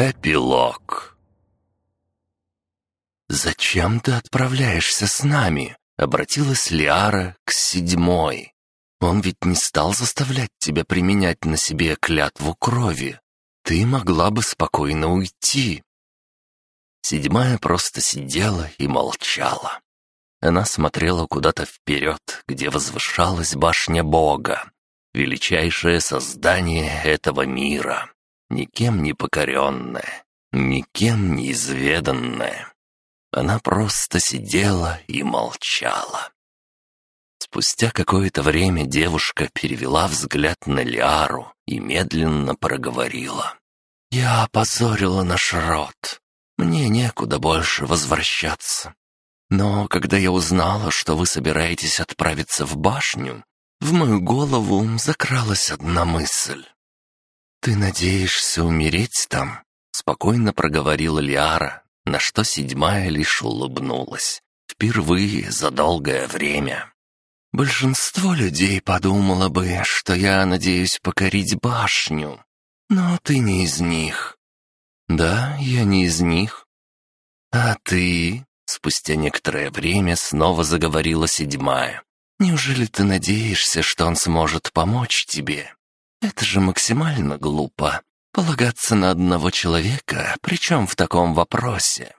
Эпилог «Зачем ты отправляешься с нами?» — обратилась Лиара к седьмой. «Он ведь не стал заставлять тебя применять на себе клятву крови. Ты могла бы спокойно уйти». Седьмая просто сидела и молчала. Она смотрела куда-то вперед, где возвышалась башня Бога, величайшее создание этого мира, никем не покоренное, никем не изведанное. Она просто сидела и молчала. Спустя какое-то время девушка перевела взгляд на Лиару и медленно проговорила. «Я опозорила наш род. Мне некуда больше возвращаться. Но когда я узнала, что вы собираетесь отправиться в башню, в мою голову закралась одна мысль. «Ты надеешься умереть там?» — спокойно проговорила Лиара, на что седьмая лишь улыбнулась. Впервые за долгое время. Большинство людей подумало бы, что я надеюсь покорить башню, но ты не из них. Да, я не из них. А ты, спустя некоторое время, снова заговорила седьмая. Неужели ты надеешься, что он сможет помочь тебе? Это же максимально глупо. Полагаться на одного человека, причем в таком вопросе.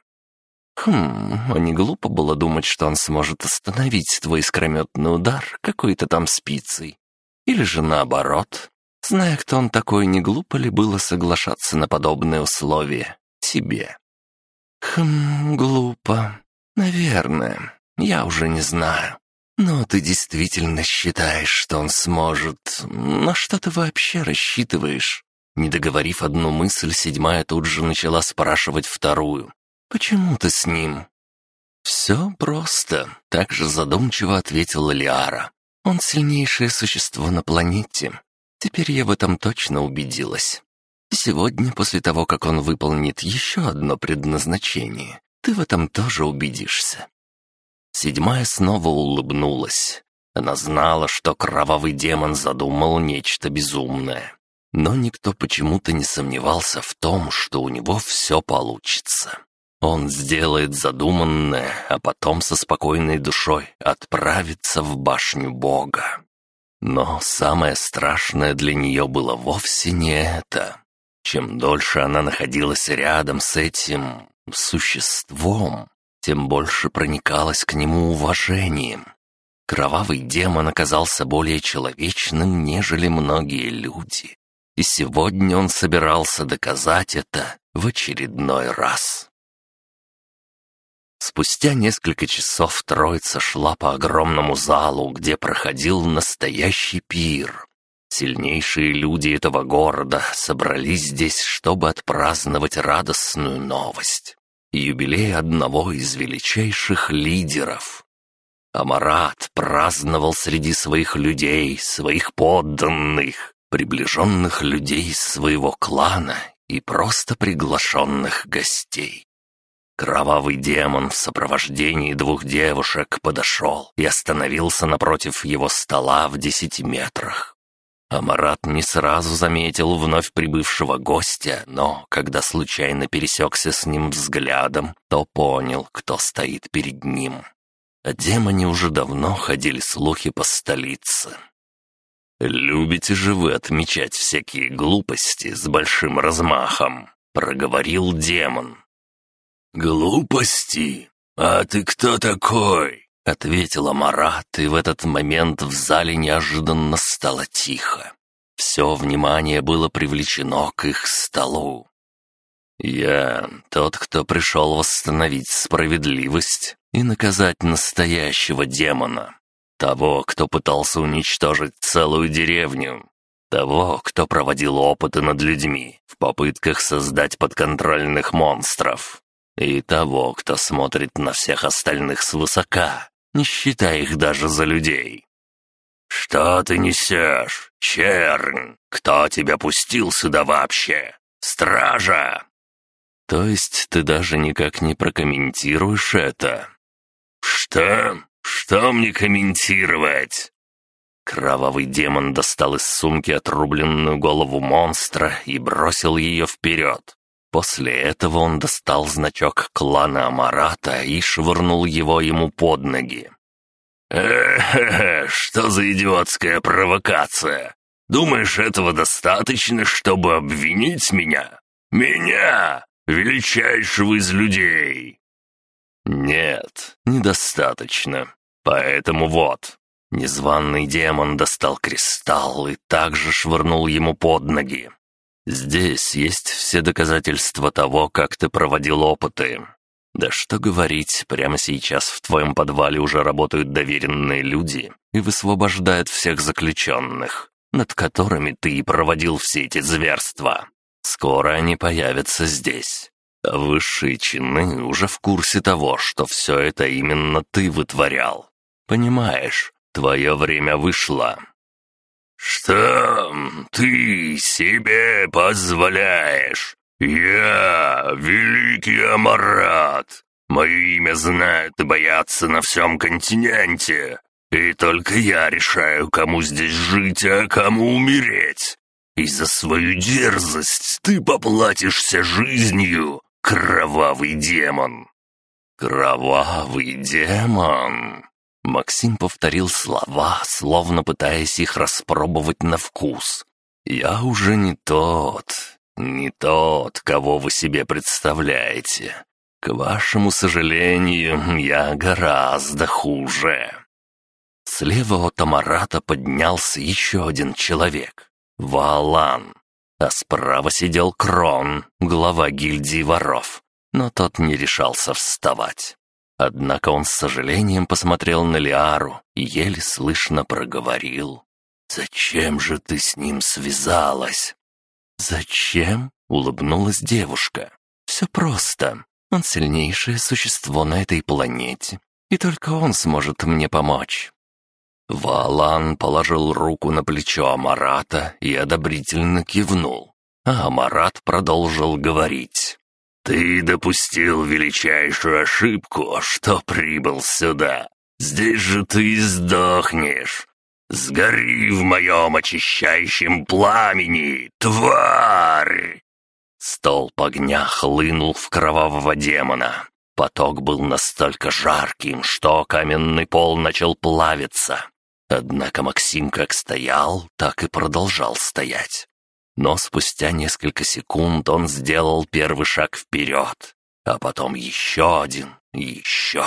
Хм, а не глупо было думать, что он сможет остановить твой искрометный удар какой-то там спицей. Или же наоборот. Зная, кто он такой, не глупо ли было соглашаться на подобные условия тебе? Хм, глупо. Наверное. Я уже не знаю. Но ты действительно считаешь, что он сможет... На что ты вообще рассчитываешь? Не договорив одну мысль, седьмая тут же начала спрашивать вторую. «Почему ты с ним?» «Все просто», — так же задумчиво ответила Лиара. «Он сильнейшее существо на планете. Теперь я в этом точно убедилась. сегодня, после того, как он выполнит еще одно предназначение, ты в этом тоже убедишься». Седьмая снова улыбнулась. Она знала, что кровавый демон задумал нечто безумное. Но никто почему-то не сомневался в том, что у него все получится. Он сделает задуманное, а потом со спокойной душой отправится в башню Бога. Но самое страшное для нее было вовсе не это. Чем дольше она находилась рядом с этим существом, тем больше проникалась к нему уважением. Кровавый демон оказался более человечным, нежели многие люди и сегодня он собирался доказать это в очередной раз. Спустя несколько часов троица шла по огромному залу, где проходил настоящий пир. Сильнейшие люди этого города собрались здесь, чтобы отпраздновать радостную новость. Юбилей одного из величайших лидеров. Амарат праздновал среди своих людей, своих подданных, приближенных людей своего клана и просто приглашенных гостей. Кровавый демон в сопровождении двух девушек подошел и остановился напротив его стола в десяти метрах. Амарат не сразу заметил вновь прибывшего гостя, но, когда случайно пересекся с ним взглядом, то понял, кто стоит перед ним. О демоне уже давно ходили слухи по столице. «Любите же вы отмечать всякие глупости с большим размахом», — проговорил демон. «Глупости? А ты кто такой?» — ответила Марат, и в этот момент в зале неожиданно стало тихо. Все внимание было привлечено к их столу. «Я тот, кто пришел восстановить справедливость и наказать настоящего демона», того, кто пытался уничтожить целую деревню. Того, кто проводил опыты над людьми в попытках создать подконтрольных монстров. И того, кто смотрит на всех остальных свысока, не считая их даже за людей. «Что ты несешь, чернь? Кто тебя пустил сюда вообще? Стража!» «То есть ты даже никак не прокомментируешь это?» «Что? «Что мне комментировать?» Кровавый демон достал из сумки отрубленную голову монстра и бросил ее вперед. После этого он достал значок клана Амарата и швырнул его ему под ноги. «Э-хе-хе, что за идиотская провокация? Думаешь, этого достаточно, чтобы обвинить меня? Меня, величайшего из людей!» «Нет, недостаточно. Поэтому вот». Незваный демон достал кристалл и также швырнул ему под ноги. «Здесь есть все доказательства того, как ты проводил опыты. Да что говорить, прямо сейчас в твоем подвале уже работают доверенные люди и высвобождают всех заключенных, над которыми ты и проводил все эти зверства. Скоро они появятся здесь. А высшие чины уже в курсе того, что все это именно ты вытворял. Понимаешь, твое время вышло». «Что ты себе позволяешь? Я великий Амарат. Мое имя знают и боятся на всем континенте. И только я решаю, кому здесь жить, а кому умереть. И за свою дерзость ты поплатишься жизнью, кровавый демон». «Кровавый демон?» Максим повторил слова, словно пытаясь их распробовать на вкус. «Я уже не тот, не тот, кого вы себе представляете. К вашему сожалению, я гораздо хуже». Слева от Амарата поднялся еще один человек — Валан. А справа сидел Крон, глава гильдии воров, но тот не решался вставать. Однако он с сожалением посмотрел на Лиару и еле слышно проговорил. «Зачем же ты с ним связалась?» «Зачем?» — улыбнулась девушка. «Все просто. Он сильнейшее существо на этой планете, и только он сможет мне помочь». Валан положил руку на плечо Амарата и одобрительно кивнул, а Амарат продолжил говорить. «Ты допустил величайшую ошибку, что прибыл сюда. Здесь же ты сдохнешь. Сгори в моем очищающем пламени, тварь!» Столб огня хлынул в кровавого демона. Поток был настолько жарким, что каменный пол начал плавиться. Однако Максим как стоял, так и продолжал стоять. Но спустя несколько секунд он сделал первый шаг вперед, а потом еще один, еще.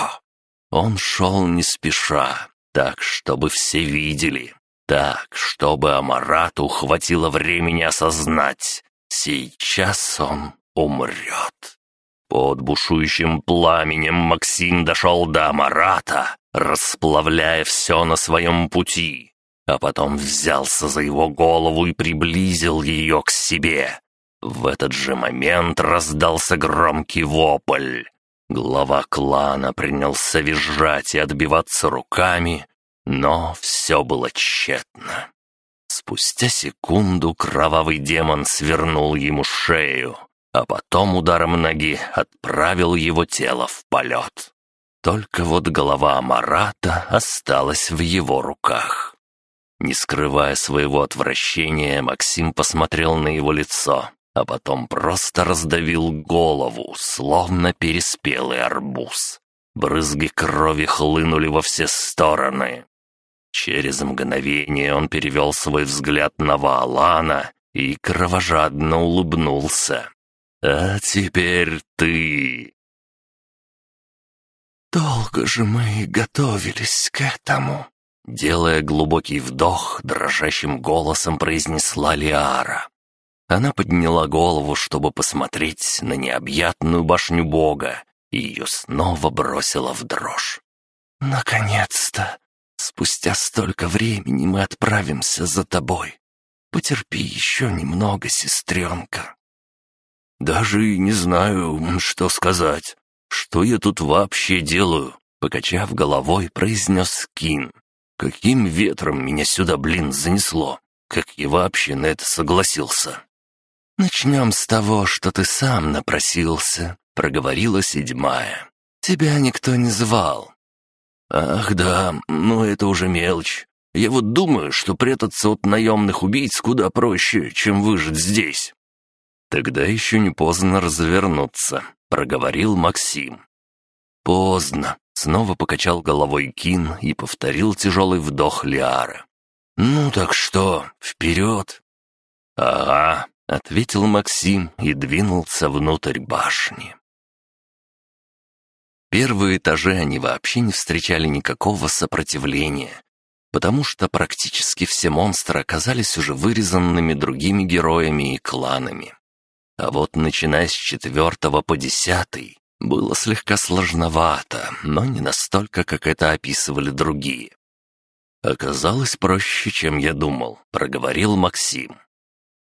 Он шел не спеша, так, чтобы все видели, так, чтобы Амарату хватило времени осознать. Сейчас он умрет. Под бушующим пламенем Максим дошел до Амарата, расплавляя все на своем пути а потом взялся за его голову и приблизил ее к себе. В этот же момент раздался громкий вопль. Глава клана принялся визжать и отбиваться руками, но все было тщетно. Спустя секунду кровавый демон свернул ему шею, а потом ударом ноги отправил его тело в полет. Только вот голова Марата осталась в его руках. Не скрывая своего отвращения, Максим посмотрел на его лицо, а потом просто раздавил голову, словно переспелый арбуз. Брызги крови хлынули во все стороны. Через мгновение он перевел свой взгляд на Ваалана и кровожадно улыбнулся. «А теперь ты!» «Долго же мы готовились к этому», Делая глубокий вдох, дрожащим голосом произнесла Лиара. Она подняла голову, чтобы посмотреть на необъятную башню Бога, и ее снова бросила в дрожь. «Наконец-то! Спустя столько времени мы отправимся за тобой. Потерпи еще немного, сестренка». «Даже и не знаю, что сказать. Что я тут вообще делаю?» Покачав головой, произнес Кин. Каким ветром меня сюда, блин, занесло? Как я вообще на это согласился? «Начнем с того, что ты сам напросился», — проговорила седьмая. «Тебя никто не звал». «Ах да, ну это уже мелочь. Я вот думаю, что прятаться от наемных убийц куда проще, чем выжить здесь». «Тогда еще не поздно развернуться», — проговорил Максим. «Поздно», — снова покачал головой Кин и повторил тяжелый вдох Лиары. «Ну так что, вперед?» «Ага», — ответил Максим и двинулся внутрь башни. Первые этажи они вообще не встречали никакого сопротивления, потому что практически все монстры оказались уже вырезанными другими героями и кланами. А вот начиная с четвертого по десятый, было слегка сложновато, но не настолько, как это описывали другие. «Оказалось проще, чем я думал», — проговорил Максим.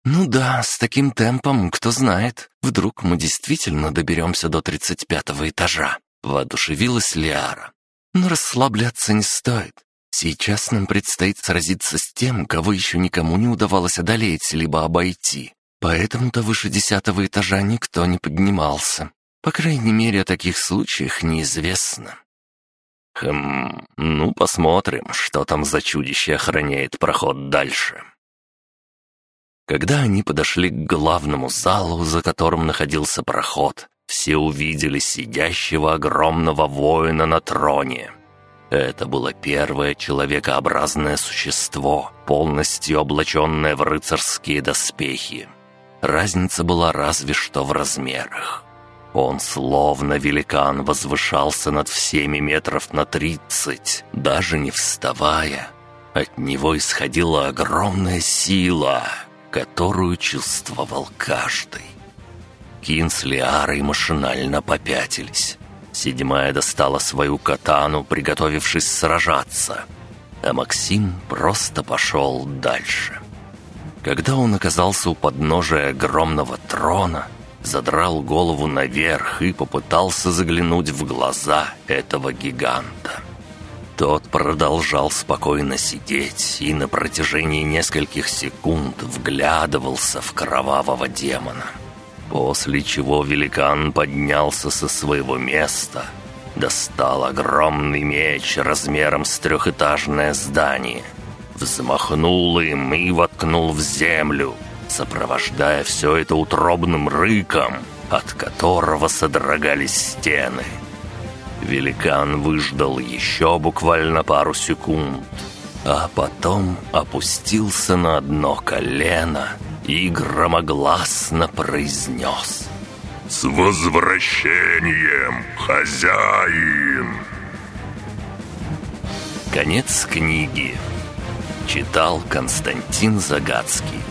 «Ну да, с таким темпом, кто знает, вдруг мы действительно доберемся до тридцать пятого этажа», — воодушевилась Лиара. «Но расслабляться не стоит. Сейчас нам предстоит сразиться с тем, кого еще никому не удавалось одолеть либо обойти. Поэтому-то выше десятого этажа никто не поднимался. По крайней мере, о таких случаях неизвестно. Хм, ну посмотрим, что там за чудище охраняет проход дальше. Когда они подошли к главному залу, за которым находился проход, все увидели сидящего огромного воина на троне. Это было первое человекообразное существо, полностью облаченное в рыцарские доспехи. Разница была разве что в размерах. Он словно великан возвышался над всеми метров на тридцать, даже не вставая. От него исходила огромная сила, которую чувствовал каждый. Кин с Лиарой машинально попятились. Седьмая достала свою катану, приготовившись сражаться, а Максим просто пошел дальше. Когда он оказался у подножия огромного трона, задрал голову наверх и попытался заглянуть в глаза этого гиганта. Тот продолжал спокойно сидеть и на протяжении нескольких секунд вглядывался в кровавого демона. После чего великан поднялся со своего места, достал огромный меч размером с трехэтажное здание, взмахнул им и воткнул в землю, сопровождая все это утробным рыком, от которого содрогались стены. Великан выждал еще буквально пару секунд, а потом опустился на одно колено и громогласно произнес «С возвращением, хозяин!» Конец книги. Читал Константин Загадский.